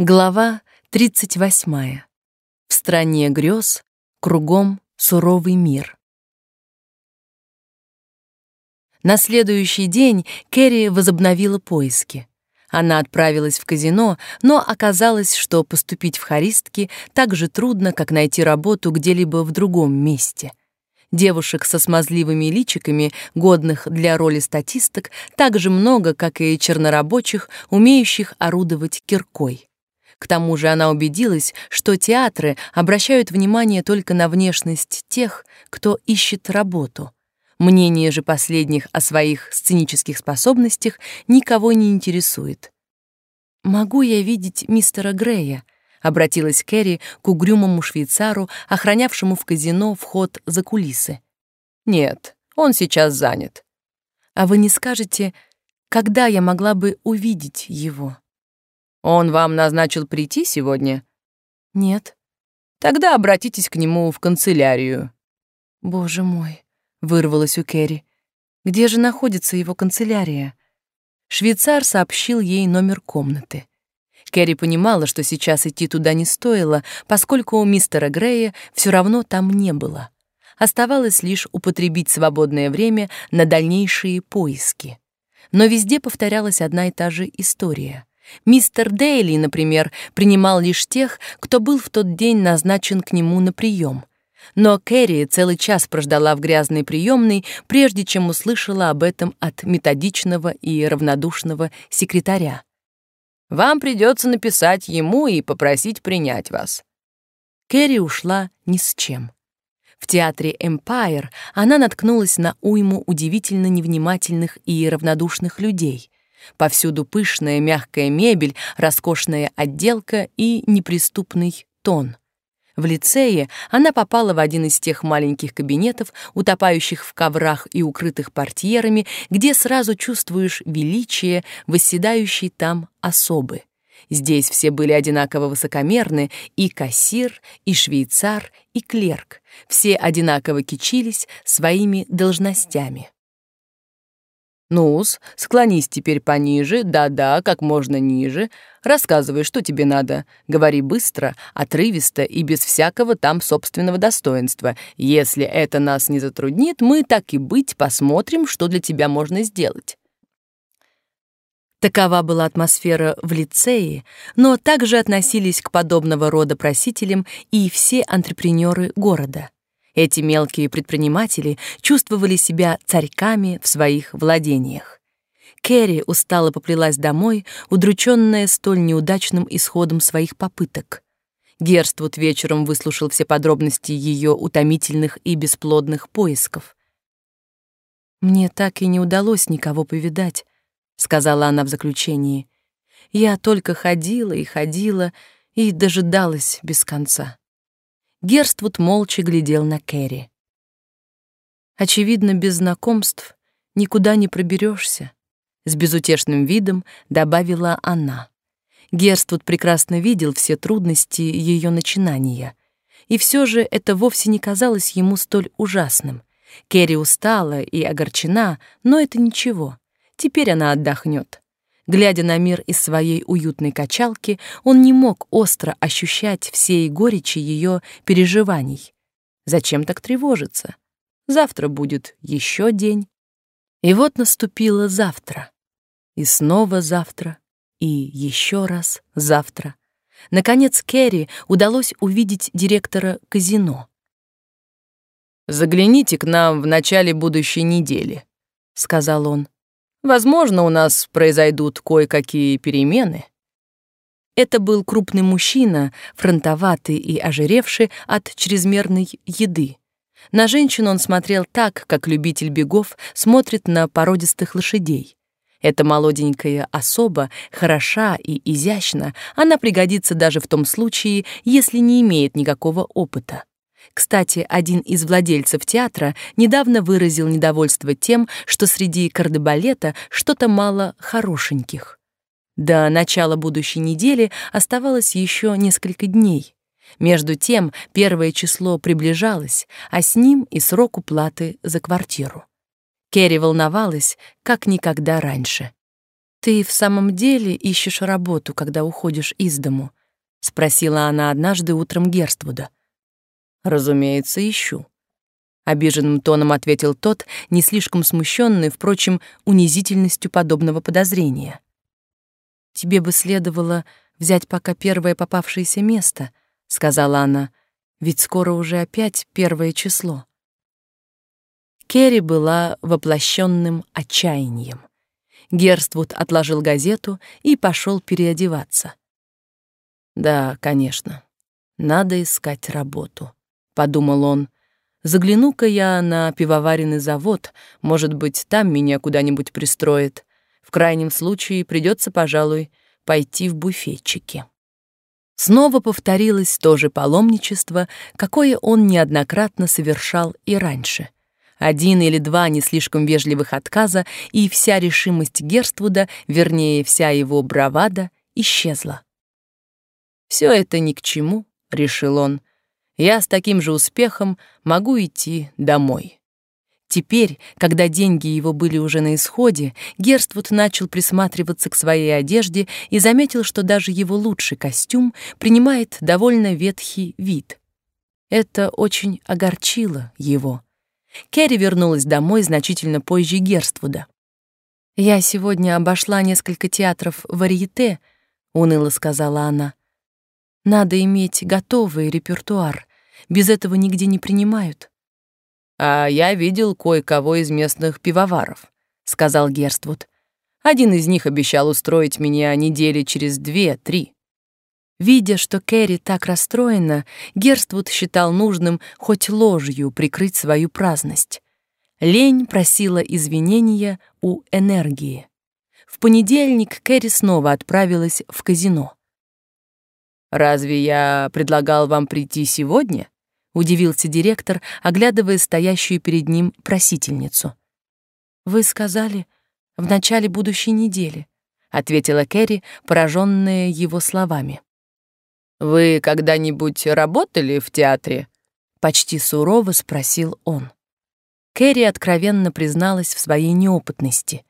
Глава 38. В стране грез, кругом суровый мир. На следующий день Кэрри возобновила поиски. Она отправилась в казино, но оказалось, что поступить в хористки так же трудно, как найти работу где-либо в другом месте. Девушек со смазливыми личиками, годных для роли статисток, так же много, как и чернорабочих, умеющих орудовать киркой. К тому же она убедилась, что театры обращают внимание только на внешность тех, кто ищет работу. Мнение же последних о своих сценических способностях никого не интересует. «Могу я видеть мистера Грея?» — обратилась Кэрри к угрюмому швейцару, охранявшему в казино вход за кулисы. «Нет, он сейчас занят». «А вы не скажете, когда я могла бы увидеть его?» Он вам назначил прийти сегодня? Нет. Тогда обратитесь к нему в канцелярию. Боже мой, вырвалось у Кэрри. Где же находится его канцелярия? Швейцар сообщил ей номер комнаты. Кэрри понимала, что сейчас идти туда не стоило, поскольку у мистера Грея все равно там не было. Оставалось лишь употребить свободное время на дальнейшие поиски. Но везде повторялась одна и та же история. Мистер Дейли, например, принимал лишь тех, кто был в тот день назначен к нему на прием. Но Кэрри целый час прождала в грязной приемной, прежде чем услышала об этом от методичного и равнодушного секретаря. «Вам придется написать ему и попросить принять вас». Кэрри ушла ни с чем. В театре Empire она наткнулась на уйму удивительно невнимательных и равнодушных людей — Повсюду пышная мягкая мебель, роскошная отделка и неприступный тон. В лицее она попала в один из тех маленьких кабинетов, утопающих в коврах и укрытых портьерами, где сразу чувствуешь величие восседающей там особы. Здесь все были одинаково высокомерны, и кассир, и швейцар, и клерк. Все одинаково кичились своими должностями. Ну-с, склонись теперь пониже, да-да, как можно ниже. Рассказывай, что тебе надо. Говори быстро, отрывисто и без всякого там собственного достоинства. Если это нас не затруднит, мы, так и быть, посмотрим, что для тебя можно сделать». Такова была атмосфера в лицее, но также относились к подобного рода просителям и все антрепренеры города. Эти мелкие предприниматели чувствовали себя царьками в своих владениях. Кэрри устало поплелась домой, удрученная столь неудачным исходом своих попыток. Герствуд вечером выслушал все подробности ее утомительных и бесплодных поисков. «Мне так и не удалось никого повидать», — сказала она в заключении. «Я только ходила и ходила и дожидалась без конца». Герствуд молча глядел на Кэрри. Очевидно, без знакомств никуда не проберешься, с безутешным видом добавила она. Герствуд прекрасно видел все трудности ее начинания, и все же это вовсе не казалось ему столь ужасным. Кэрри устала и огорчена, но это ничего. Теперь она отдохнет. Глядя на мир из своей уютной качалки, он не мог остро ощущать всей горечи ее переживаний. Зачем так тревожиться? Завтра будет еще день. И вот наступило завтра. И снова завтра. И еще раз завтра. Наконец Керри удалось увидеть директора казино. «Загляните к нам в начале будущей недели», — сказал он. Возможно, у нас произойдут кое-какие перемены. Это был крупный мужчина, фронтоватый и ожиревший от чрезмерной еды. На женщину он смотрел так, как любитель бегов смотрит на породистых лошадей. Эта молоденькая особа хороша и изящна, она пригодится даже в том случае, если не имеет никакого опыта. Кстати, один из владельцев театра недавно выразил недовольство тем, что среди кардебалета что-то мало хорошеньких. До начала будущей недели оставалось еще несколько дней. Между тем, первое число приближалось, а с ним и срок уплаты за квартиру. Керри волновалась, как никогда раньше. «Ты в самом деле ищешь работу, когда уходишь из дому?» — спросила она однажды утром Герствуда. «Разумеется, ищу», — обиженным тоном ответил тот, не слишком смущенный, впрочем, унизительностью подобного подозрения. «Тебе бы следовало взять пока первое попавшееся место», — сказала она, «ведь скоро уже опять первое число». Керри была воплощенным отчаянием. Герствуд отложил газету и пошел переодеваться. «Да, конечно, надо искать работу», — подумал он. «Загляну-ка я на пивоваренный завод, может быть, там меня куда-нибудь пристроят. В крайнем случае придется, пожалуй, пойти в буфетчики». Снова повторилось то же паломничество, какое он неоднократно совершал и раньше — один или два не слишком вежливых отказа, и вся решимость Герствуда, вернее, вся его бравада, исчезла. «Все это ни к чему», — решил он. «Я с таким же успехом могу идти домой». Теперь, когда деньги его были уже на исходе, Герствуд начал присматриваться к своей одежде и заметил, что даже его лучший костюм принимает довольно ветхий вид. Это очень огорчило его. Керри вернулась домой значительно позже Герствуда. «Я сегодня обошла несколько театров варьете», — уныло сказала она. «Надо иметь готовый репертуар. Без этого нигде не принимают». «А я видел кое-кого из местных пивоваров», — сказал Герствуд. «Один из них обещал устроить меня недели через две-три». Видя, что Кэрри так расстроена, Герствуд считал нужным хоть ложью прикрыть свою праздность. Лень просила извинения у энергии. В понедельник Кэрри снова отправилась в казино. «Разве я предлагал вам прийти сегодня?» — удивился директор, оглядывая стоящую перед ним просительницу. «Вы сказали, в начале будущей недели», — ответила Кэрри, пораженная его словами. «Вы когда-нибудь работали в театре?» — почти сурово спросил он. Кэрри откровенно призналась в своей неопытности.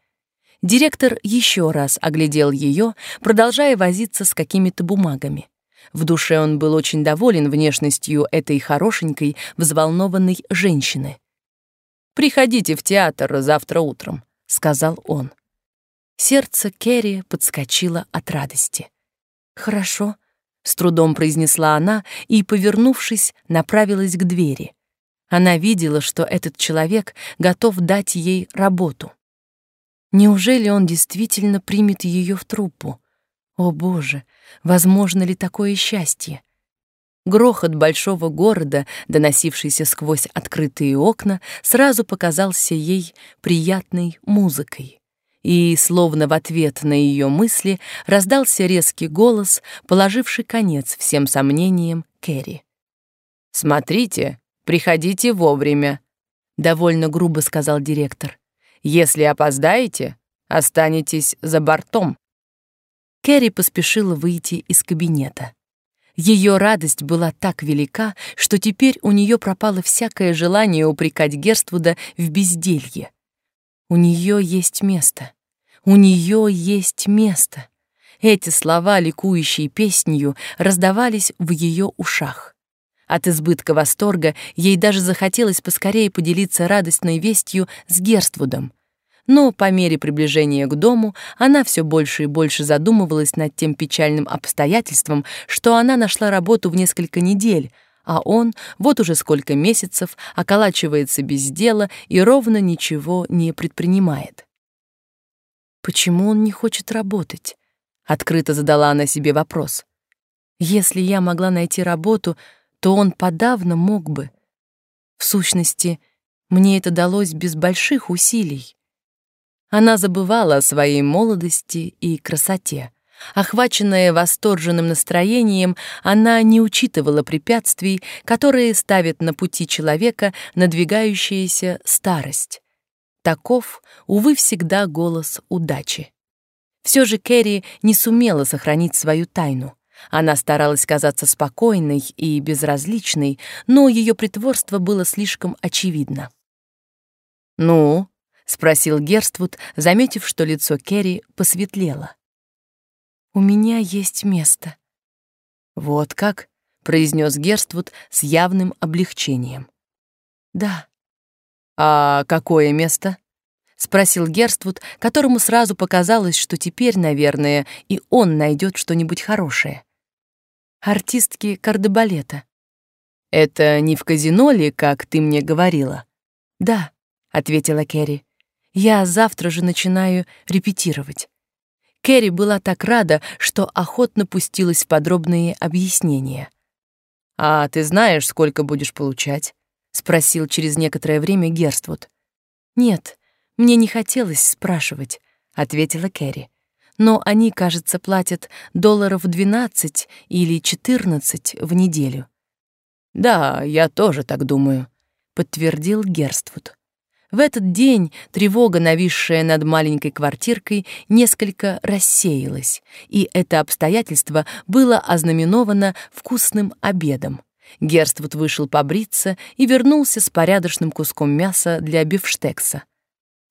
Директор еще раз оглядел ее, продолжая возиться с какими-то бумагами. В душе он был очень доволен внешностью этой хорошенькой, взволнованной женщины. «Приходите в театр завтра утром», — сказал он. Сердце Кэрри подскочило от радости. «Хорошо», с трудом произнесла она и, повернувшись, направилась к двери. Она видела, что этот человек готов дать ей работу. Неужели он действительно примет ее в труппу? О, Боже, возможно ли такое счастье? Грохот большого города, доносившийся сквозь открытые окна, сразу показался ей приятной музыкой и, словно в ответ на ее мысли, раздался резкий голос, положивший конец всем сомнениям Кэрри. «Смотрите, приходите вовремя», — довольно грубо сказал директор. «Если опоздаете, останетесь за бортом». Кэрри поспешила выйти из кабинета. Ее радость была так велика, что теперь у нее пропало всякое желание упрекать Герствуда в безделье. У нее есть место. У нее есть место. Эти слова, ликующие песнью, раздавались в ее ушах. От избытка восторга ей даже захотелось поскорее поделиться радостной вестью с Герствудом. Но по мере приближения к дому она все больше и больше задумывалась над тем печальным обстоятельством, что она нашла работу в несколько недель, а он вот уже сколько месяцев околачивается без дела и ровно ничего не предпринимает. Почему он не хочет работать? Открыто задала она себе вопрос. Если я могла найти работу, то он подавно мог бы. В сущности, мне это далось без больших усилий. Она забывала о своей молодости и красоте. Охваченная восторженным настроением, она не учитывала препятствий, которые ставит на пути человека надвигающаяся старость. Таков, увы, всегда голос удачи. Все же Кэрри не сумела сохранить свою тайну. Она старалась казаться спокойной и безразличной, но ее притворство было слишком очевидно. «Ну?» — спросил Герствуд, заметив, что лицо Керри посветлело. У меня есть место. Вот как, произнес Герствуд с явным облегчением. Да. А какое место? спросил Герствуд, которому сразу показалось, что теперь, наверное, и он найдет что-нибудь хорошее. Артистки кардебалета. Это не в казино ли, как ты мне говорила? Да, ответила Керри. Я завтра же начинаю репетировать. Керри была так рада, что охотно пустилась в подробные объяснения. «А ты знаешь, сколько будешь получать?» — спросил через некоторое время Герствуд. «Нет, мне не хотелось спрашивать», — ответила Керри. «Но они, кажется, платят долларов 12 или 14 в неделю». «Да, я тоже так думаю», — подтвердил Герствуд. В этот день тревога, нависшая над маленькой квартиркой, несколько рассеялась, и это обстоятельство было ознаменовано вкусным обедом. Герствуд вышел побриться и вернулся с порядочным куском мяса для бифштекса.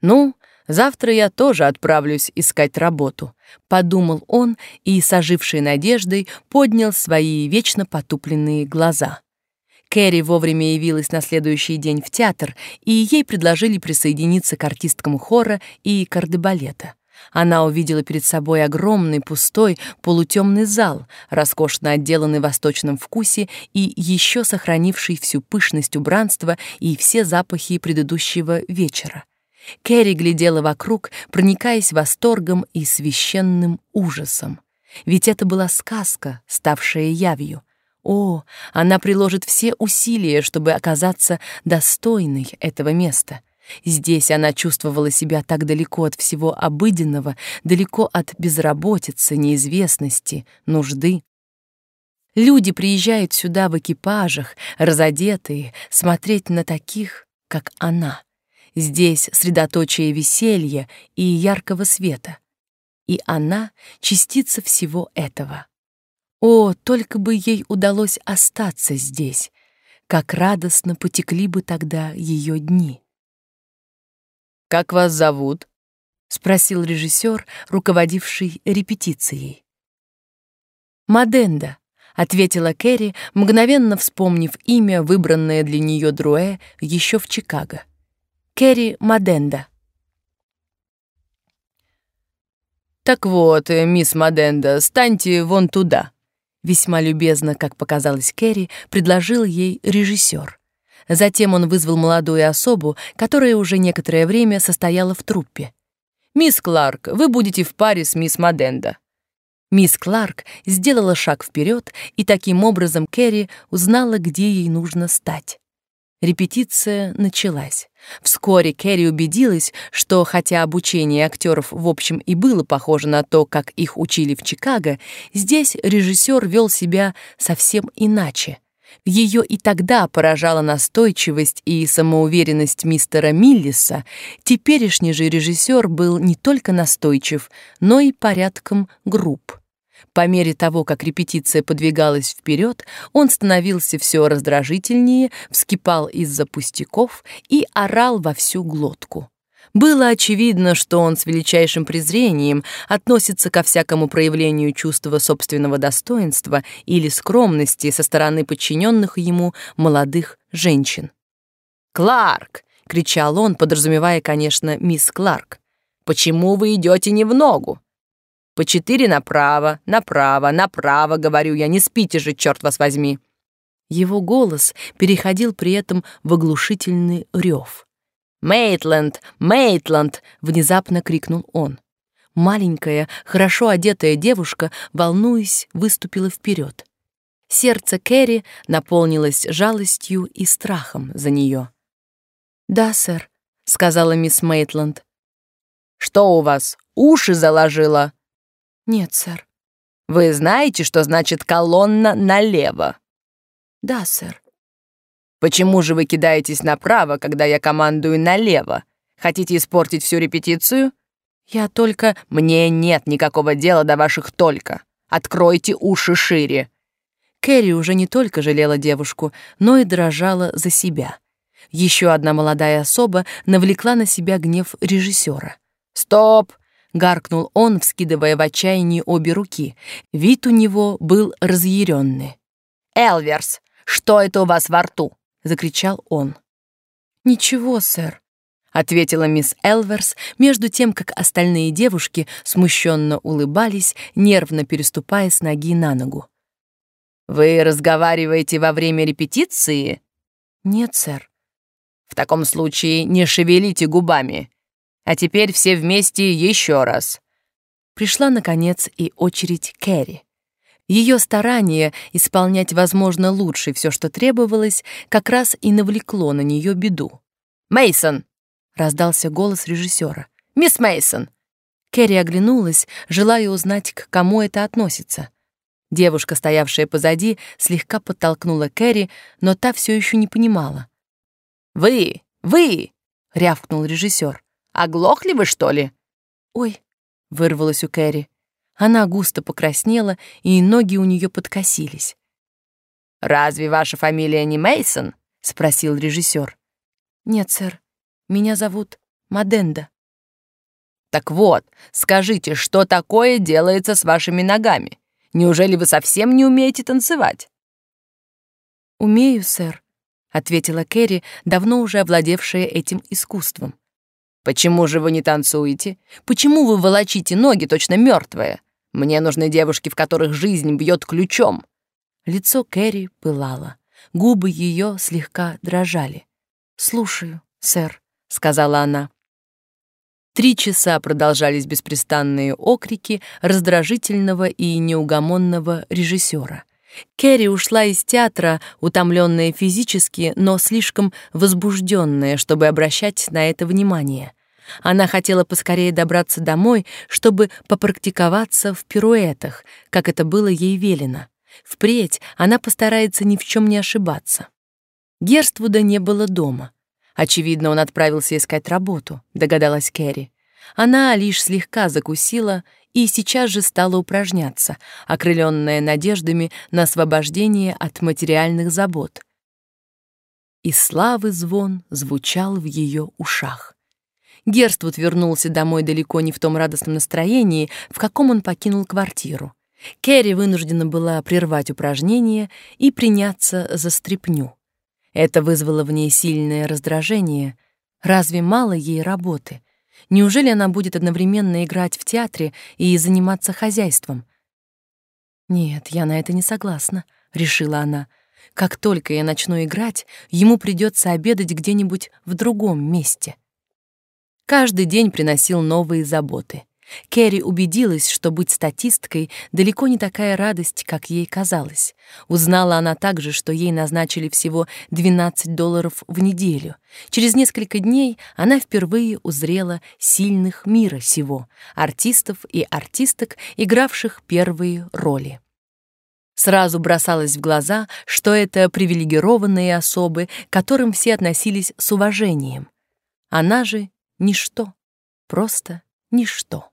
«Ну, завтра я тоже отправлюсь искать работу», — подумал он и, с ожившей надеждой, поднял свои вечно потупленные глаза. Кэрри вовремя явилась на следующий день в театр, и ей предложили присоединиться к артисткам хора и кардебалета. Она увидела перед собой огромный пустой полутемный зал, роскошно отделанный в восточном вкусе и еще сохранивший всю пышность убранства и все запахи предыдущего вечера. Кэрри глядела вокруг, проникаясь восторгом и священным ужасом. Ведь это была сказка, ставшая явью. О, она приложит все усилия, чтобы оказаться достойной этого места. Здесь она чувствовала себя так далеко от всего обыденного, далеко от безработицы, неизвестности, нужды. Люди приезжают сюда в экипажах, разодетые, смотреть на таких, как она. Здесь средоточие веселья и яркого света. И она — частица всего этого. О, только бы ей удалось остаться здесь, как радостно потекли бы тогда ее дни. «Как вас зовут?» — спросил режиссер, руководивший репетицией. «Маденда», — ответила Кэрри, мгновенно вспомнив имя, выбранное для нее Друэ еще в Чикаго. Кэрри Маденда. «Так вот, мисс Маденда, станьте вон туда», Весьма любезно, как показалось Кэрри, предложил ей режиссер. Затем он вызвал молодую особу, которая уже некоторое время состояла в труппе. «Мисс Кларк, вы будете в паре с мисс Маденда». Мисс Кларк сделала шаг вперед, и таким образом Кэрри узнала, где ей нужно стать. Репетиция началась. Вскоре Кэрри убедилась, что хотя обучение актеров в общем и было похоже на то, как их учили в Чикаго, здесь режиссер вел себя совсем иначе. Ее и тогда поражала настойчивость и самоуверенность мистера Миллиса. Теперешний же режиссер был не только настойчив, но и порядком груб. По мере того, как репетиция подвигалась вперед, он становился все раздражительнее, вскипал из-за пустяков и орал во всю глотку. Было очевидно, что он с величайшим презрением относится ко всякому проявлению чувства собственного достоинства или скромности со стороны подчиненных ему молодых женщин. «Кларк!» — кричал он, подразумевая, конечно, мисс Кларк. «Почему вы идете не в ногу? По четыре направо, направо, направо, говорю я, не спите же, черт вас возьми. Его голос переходил при этом в оглушительный рев. «Мейтленд! Мейтленд!» — внезапно крикнул он. Маленькая, хорошо одетая девушка, волнуясь, выступила вперед. Сердце Кэрри наполнилось жалостью и страхом за нее. «Да, сэр», — сказала мисс Мейтленд. «Что у вас, уши заложило?» «Нет, сэр». «Вы знаете, что значит колонна налево?» «Да, сэр». «Почему же вы кидаетесь направо, когда я командую налево? Хотите испортить всю репетицию?» «Я только...» «Мне нет никакого дела до ваших «только». Откройте уши шире». Кэрри уже не только жалела девушку, но и дрожала за себя. Еще одна молодая особа навлекла на себя гнев режиссера. «Стоп!» — гаркнул он, вскидывая в отчаянии обе руки. Вид у него был разъяренный. «Элверс, что это у вас во рту?» — закричал он. «Ничего, сэр», — ответила мисс Элверс, между тем, как остальные девушки смущенно улыбались, нервно переступая с ноги на ногу. «Вы разговариваете во время репетиции?» «Нет, сэр». «В таком случае не шевелите губами. А теперь все вместе еще раз». Пришла, наконец, и очередь Кэрри. Ее старание исполнять, возможно, лучше все, что требовалось, как раз и навлекло на нее беду. Мейсон! раздался голос режиссера. «Мисс Мейсон!» Кэрри оглянулась, желая узнать, к кому это относится. Девушка, стоявшая позади, слегка подтолкнула Кэрри, но та все еще не понимала. «Вы! Вы!» — рявкнул режиссер. «Оглохли вы, что ли?» «Ой!» — вырвалось у Кэрри. Она густо покраснела, и ноги у нее подкосились. «Разве ваша фамилия не Мейсон? спросил режиссер. «Нет, сэр. Меня зовут Маденда». «Так вот, скажите, что такое делается с вашими ногами? Неужели вы совсем не умеете танцевать?» «Умею, сэр», — ответила Кэрри, давно уже овладевшая этим искусством. «Почему же вы не танцуете? Почему вы волочите ноги, точно мертвые? Мне нужны девушки, в которых жизнь бьет ключом». Лицо Кэрри пылало, губы ее слегка дрожали. «Слушаю, сэр», — сказала она. Три часа продолжались беспрестанные окрики раздражительного и неугомонного режиссера. Кэрри ушла из театра, утомленная физически, но слишком возбужденная, чтобы обращать на это внимание. Она хотела поскорее добраться домой, чтобы попрактиковаться в пируэтах, как это было ей велено. Впредь она постарается ни в чем не ошибаться. Герствуда не было дома. Очевидно, он отправился искать работу, догадалась Кэрри. Она лишь слегка закусила и сейчас же стала упражняться, окрыленная надеждами на освобождение от материальных забот. И славы звон звучал в ее ушах. Герствуд вернулся домой далеко не в том радостном настроении, в каком он покинул квартиру. Кэрри вынуждена была прервать упражнение и приняться за стряпню. Это вызвало в ней сильное раздражение. Разве мало ей работы? Неужели она будет одновременно играть в театре и заниматься хозяйством? Нет, я на это не согласна, решила она. Как только я начну играть, ему придется обедать где-нибудь в другом месте. Каждый день приносил новые заботы. Кэрри убедилась, что быть статисткой далеко не такая радость, как ей казалось. Узнала она также, что ей назначили всего 12 долларов в неделю. Через несколько дней она впервые узрела сильных мира сего, артистов и артисток, игравших первые роли. Сразу бросалось в глаза, что это привилегированные особы, к которым все относились с уважением. Она же — ничто, просто ничто.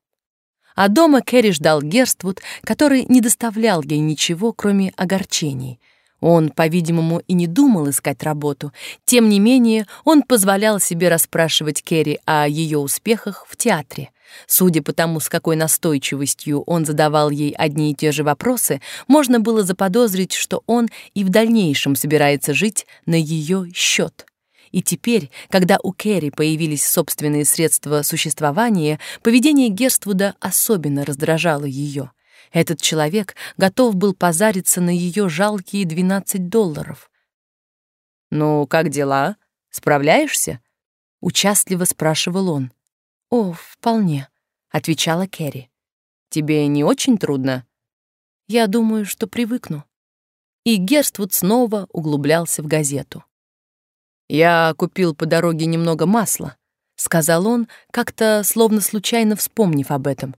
А дома Кэрри ждал Герствуд, который не доставлял ей ничего, кроме огорчений. Он, по-видимому, и не думал искать работу. Тем не менее, он позволял себе расспрашивать Кэрри о ее успехах в театре. Судя по тому, с какой настойчивостью он задавал ей одни и те же вопросы, можно было заподозрить, что он и в дальнейшем собирается жить на ее счет. И теперь, когда у Кэрри появились собственные средства существования, поведение Герствуда особенно раздражало ее. Этот человек готов был позариться на ее жалкие 12 долларов. «Ну, как дела? Справляешься?» — участливо спрашивал он. «О, вполне», — отвечала Кэрри. «Тебе не очень трудно?» «Я думаю, что привыкну». И Герствуд снова углублялся в газету. «Я купил по дороге немного масла», — сказал он, как-то словно случайно вспомнив об этом.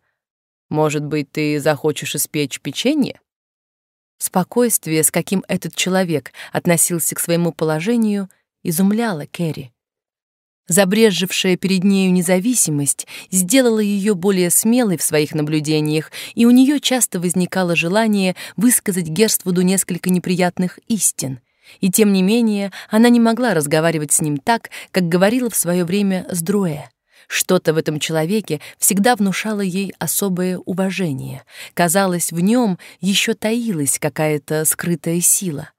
«Может быть, ты захочешь испечь печенье?» Спокойствие, с каким этот человек относился к своему положению, изумляло Кэрри. Забрежевшая перед нею независимость сделала ее более смелой в своих наблюдениях, и у нее часто возникало желание высказать Герствуду несколько неприятных истин — И тем не менее, она не могла разговаривать с ним так, как говорила в свое время с Друэ. Что-то в этом человеке всегда внушало ей особое уважение. Казалось, в нем еще таилась какая-то скрытая сила.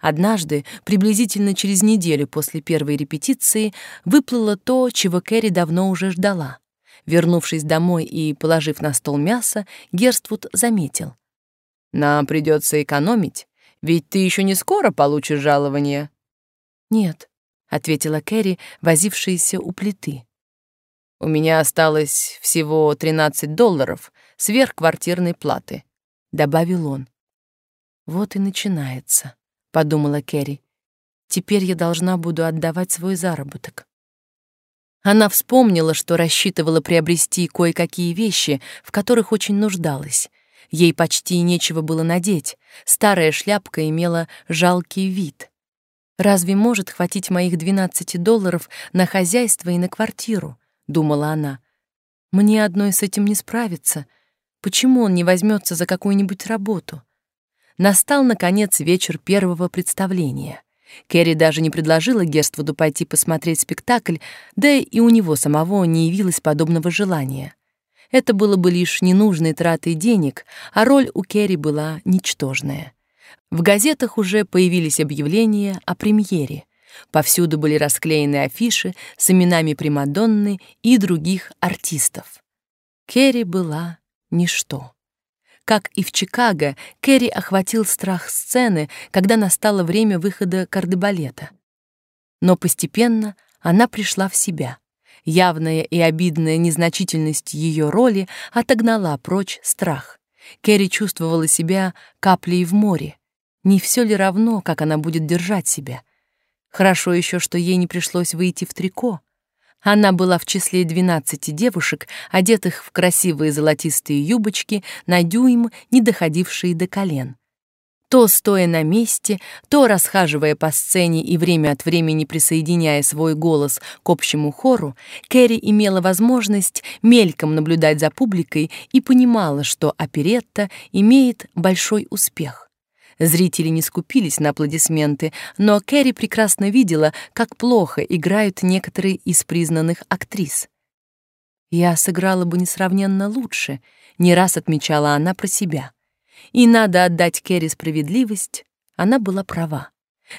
Однажды, приблизительно через неделю после первой репетиции, выплыло то, чего Кэрри давно уже ждала. Вернувшись домой и положив на стол мясо, Герствуд заметил. «Нам придется экономить, ведь ты еще не скоро получишь жалование». «Нет», — ответила Кэрри, возившаяся у плиты. У меня осталось всего 13 долларов сверх квартирной платы, добавил он. Вот и начинается, подумала Кэрри. Теперь я должна буду отдавать свой заработок. Она вспомнила, что рассчитывала приобрести кое-какие вещи, в которых очень нуждалась. Ей почти нечего было надеть. Старая шляпка имела жалкий вид. Разве может хватить моих 12 долларов на хозяйство и на квартиру? — думала она. «Мне одной с этим не справиться. Почему он не возьмется за какую-нибудь работу?» Настал, наконец, вечер первого представления. Кэрри даже не предложила Герствуду пойти посмотреть спектакль, да и у него самого не явилось подобного желания. Это было бы лишь ненужной тратой денег, а роль у Керри была ничтожная. В газетах уже появились объявления о премьере — Повсюду были расклеены афиши с именами Примадонны и других артистов. Керри была ничто. Как и в Чикаго, Керри охватил страх сцены, когда настало время выхода кардебалета. Но постепенно она пришла в себя. Явная и обидная незначительность ее роли отогнала прочь страх. Керри чувствовала себя каплей в море. Не все ли равно, как она будет держать себя? Хорошо еще, что ей не пришлось выйти в трико. Она была в числе двенадцати девушек, одетых в красивые золотистые юбочки, на дюйм, не доходившие до колен. То стоя на месте, то расхаживая по сцене и время от времени присоединяя свой голос к общему хору, Кэрри имела возможность мельком наблюдать за публикой и понимала, что оперетта имеет большой успех. Зрители не скупились на аплодисменты, но Кэрри прекрасно видела, как плохо играют некоторые из признанных актрис. «Я сыграла бы несравненно лучше», — не раз отмечала она про себя. И надо отдать Кэрри справедливость, она была права.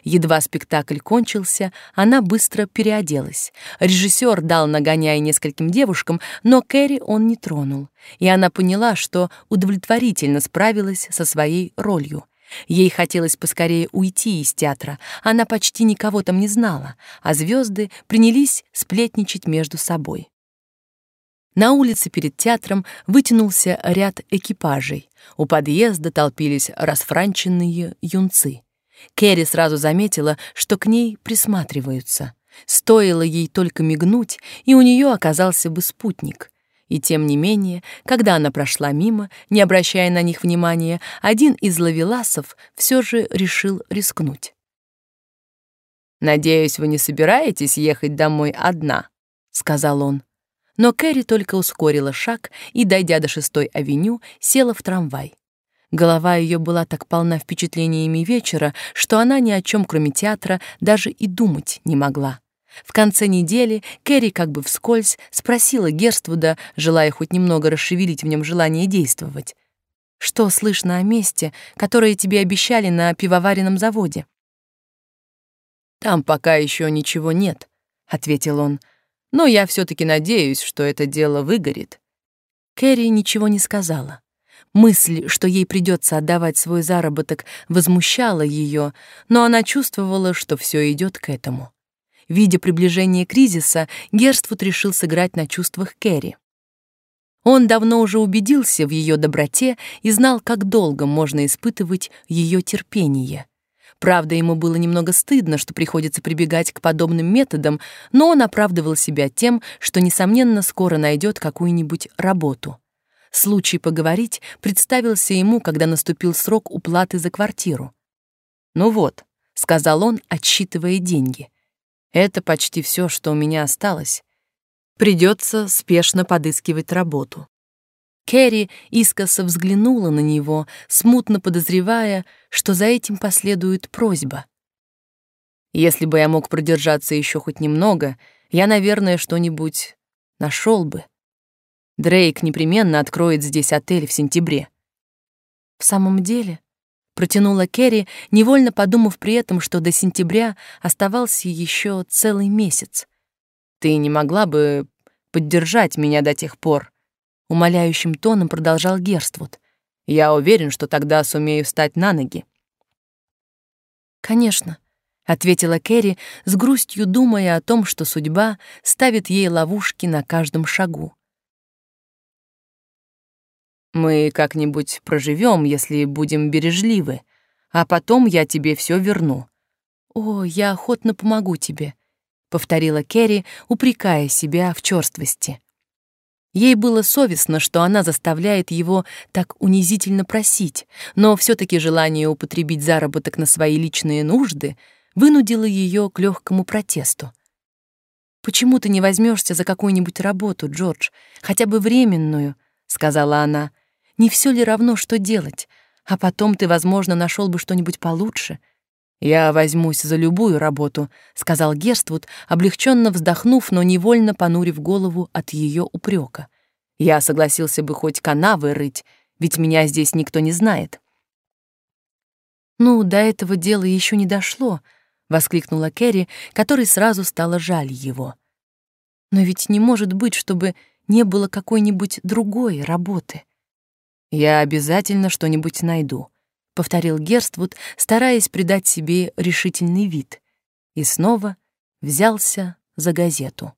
Едва спектакль кончился, она быстро переоделась. Режиссер дал нагоняй нескольким девушкам, но Кэрри он не тронул, и она поняла, что удовлетворительно справилась со своей ролью — Ей хотелось поскорее уйти из театра, она почти никого там не знала, а звезды принялись сплетничать между собой. На улице перед театром вытянулся ряд экипажей. У подъезда толпились расфранченные юнцы. Кэрри сразу заметила, что к ней присматриваются. Стоило ей только мигнуть, и у нее оказался бы спутник — и тем не менее, когда она прошла мимо, не обращая на них внимания, один из лавеласов все же решил рискнуть. «Надеюсь, вы не собираетесь ехать домой одна», — сказал он. Но Кэрри только ускорила шаг и, дойдя до шестой авеню, села в трамвай. Голова ее была так полна впечатлениями вечера, что она ни о чем, кроме театра, даже и думать не могла. В конце недели Кэрри как бы вскользь спросила Герствуда, желая хоть немного расшевелить в нем желание действовать. «Что слышно о месте, которое тебе обещали на пивоваренном заводе?» «Там пока еще ничего нет», — ответил он. «Но я все таки надеюсь, что это дело выгорит». Кэрри ничего не сказала. Мысль, что ей придется отдавать свой заработок, возмущала ее, но она чувствовала, что все идет к этому. Видя приближение кризиса, Герствуд решил сыграть на чувствах Кэрри. Он давно уже убедился в ее доброте и знал, как долго можно испытывать ее терпение. Правда, ему было немного стыдно, что приходится прибегать к подобным методам, но он оправдывал себя тем, что, несомненно, скоро найдет какую-нибудь работу. Случай поговорить представился ему, когда наступил срок уплаты за квартиру. «Ну вот», — сказал он, отсчитывая деньги — это почти все, что у меня осталось. Придется спешно подыскивать работу. Кэрри искоса взглянула на него, смутно подозревая, что за этим последует просьба. Если бы я мог продержаться еще хоть немного, я, наверное, что-нибудь нашел бы. Дрейк непременно откроет здесь отель в сентябре. В самом деле, протянула Керри, невольно подумав при этом, что до сентября оставался еще целый месяц. Ты не могла бы поддержать меня до тех пор, умоляющим тоном продолжал Герствуд. Я уверен, что тогда сумею встать на ноги. Конечно, ответила Кэрри с грустью, думая о том, что судьба ставит ей ловушки на каждом шагу. Мы как-нибудь проживем, если будем бережливы, а потом я тебе все верну. О, я охотно помогу тебе, повторила Кэрри, упрекая себя в черствости. Ей было совестно, что она заставляет его так унизительно просить, но все таки желание употребить заработок на свои личные нужды вынудило ее к легкому протесту. «Почему ты не возьмешься за какую-нибудь работу, Джордж, хотя бы временную?» — сказала она. «Не все ли равно, что делать? А потом ты, возможно, нашел бы что-нибудь получше». «Я возьмусь за любую работу», — сказал Герствуд, облегченно вздохнув, но невольно понурив голову от ее упрека. «Я согласился бы хоть канавы рыть, ведь меня здесь никто не знает». «Ну, до этого дела еще не дошло», — воскликнула Кэрри, которой сразу стало жаль его. «Но ведь не может быть, чтобы не было какой-нибудь другой работы». «Я обязательно что-нибудь найду», повторил Герствуд, стараясь придать себе решительный вид, и снова взялся за газету.